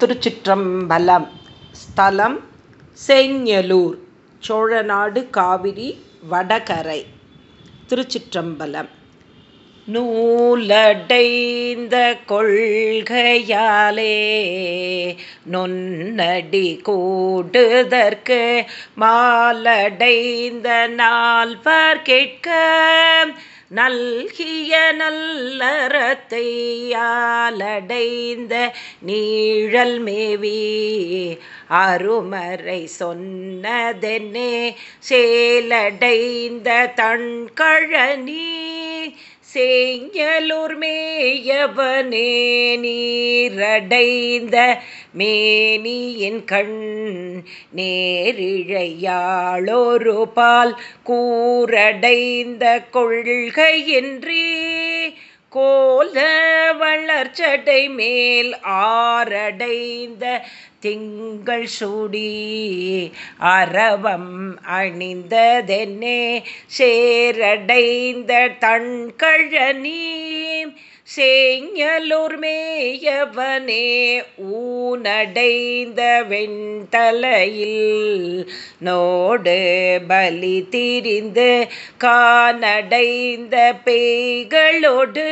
திருச்சிற்றம்பலம். ஸ்தலம் செஞ்சலூர் சோழநாடு காவிரி வடகரை. திருச்சிற்றம்பலம். நூலடைந்த கொள்கையாலே நொன்னடி கூடுதற்கு மாலடைந்த நால்வர் கேட்க நல்கிய நல்லறத்தையாலடைந்த நீழல் மேவி அருமறை சொன்னதென்னே சேலடைந்த தண்கழனி சேங்கலூர் மேயவனே நீரடைந்த மேனியின் கண் நேரிழையாளொரு பால் கூரடைந்த கொள்கையின்றி கோல வளர்ச்சடை மேல் ஆரடைந்த திங்கள் சுடி அரவம் அணிந்ததென்னே சேரடைந்த தன்கழனி சேங்கலூர் மேயவனே ஊனடைந்த வெண்தலையில் நோடு பலி திரிந்து கானடைந்த பேய்களோடு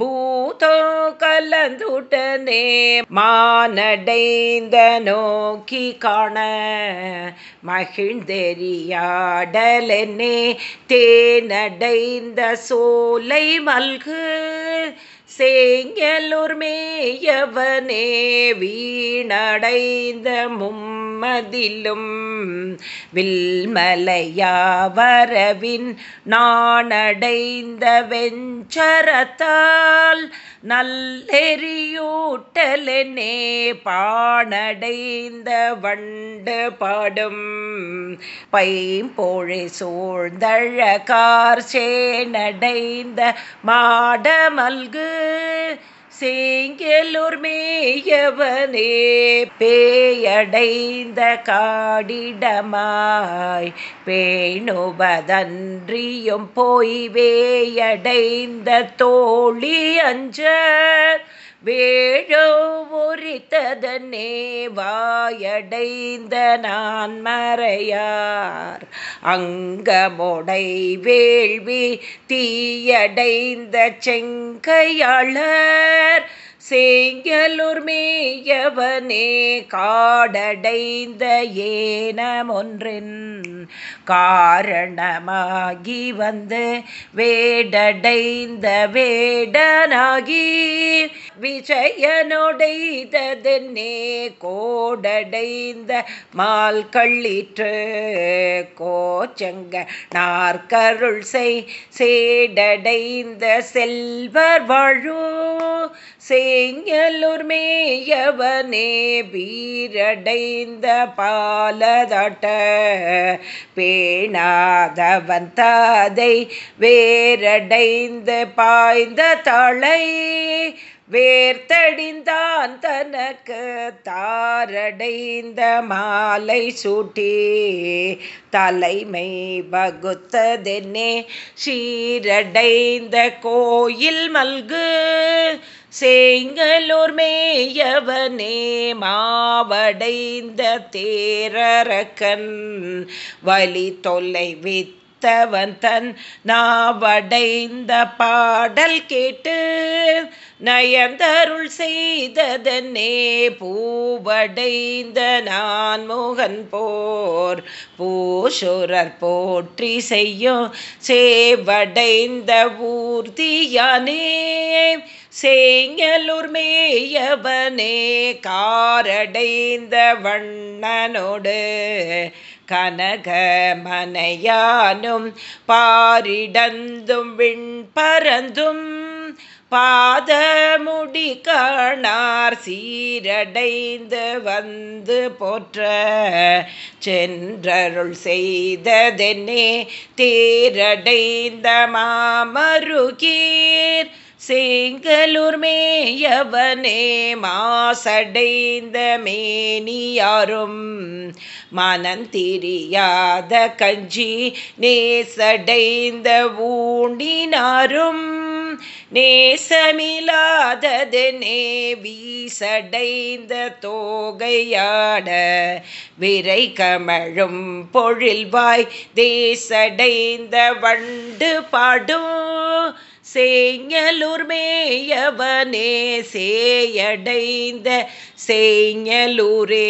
பூதோ கலந்துடனே மானடைந்த நோக்கி காண. மகிழ்ந்தெறியாடலென்னே தேனடைந்த சோலை மல்கு. சேங்கலூர் மேயவனே வீணடைந்த மும்மதிலும் வில்மலையாவரவின் நாணடைந்த வெஞ்சரத்தால் நல்லெறியூட்டலெனே பாணடைந்த வண்டு பாடும் பைம்பொழி சூழ்ந்தழகார் சேனடைந்த மாடமல்கு சேங்கலூர் மேயவனே பேயடைந்த காடிடமாய் பேணுவதன்றியும் போய் வேயடைந்த தோழி அஞ்ச வேழோ உரித்ததனே வாயடைந்த நான் மறையார். அங்கமுடை வேள்வி தீயடைந்த செங்கையாளர் சேங்கலூர் மேயவனே காடடைந்த ஏனமொன்றின் காரணமாகி வந்து வேடடைந்த வேடனாகி விஜயனொடைததென்னே கோடடைந்த மால் கள்ளிற்று கோச்சங்க நாற்கருள் செய் சேடடைந்த செல்வர் வாழோ சேங்கலூர் மேயவனே பீரடைந்த பாலதட்ட பேணாதவன் தாதை வேரடைந்த பாய்ந்த தளை வேர்த்தடிந்தான் தனக்கு தாரடைந்த மாலை சூட்டி தலைமை வகுத்ததென்னே சீரடைந்த கோயில் மல்கு சேங்கலூர் மேயவனே மாவடைந்த தேரரக்கன் வலி தொல்லை வித்தவன் தன் நாவடைந்த பாடல் கேட்டு நயந்தருள் செய்ததனே பூவடைந்த நான் முகன் போர் பூசுரர் போற்றி செய்யும் சேவடைந்த ஊர்தியானே சேங்கலூர் மேயவனே காரடைந்த வண்ணனோடு கனகமனையானும் பாரிடந்தும் விண் பரந்தும் பாதமுடி காணார் சீரடைந்து வந்து போற்ற சென்றருள் செய்ததென்னே தேரடைந்த மாமருகீர் சேங்கலூர் மேயவனே மாசடைந்த மேனியாரும் மனந்திரியாத கஞ்சி நேசடைந்த ஊண்டினாரும் நேசமில்லாததனே வீசடைந்த தோகையாட விரை கமழும் பொழில்வாய் தேசடைந்த வண்டு பாடும்? சேஞலூர் மேயவனே சேயடைந்த சேஞலூரேர்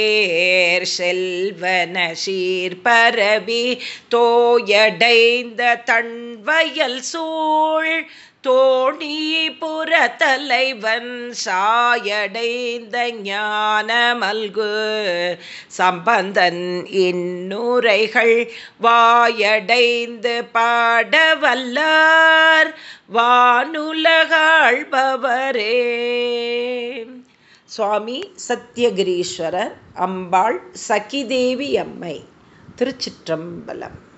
செல்வன சீர் பரவி தோயடைந்த தன்வயல் சூழ் தோணி புறத்தலைவன் சாயடைந்த ஞானமல்கு சம்பந்தன் இன்னுரைகள் வாயடைந்து பாடவல்லார் வானுலகாழ்பவரே. சுவாமி சத்யகிரீஸ்வரர் அம்பாள் சகிதேவி அம்மை திருச்சிற்றம்பலம்.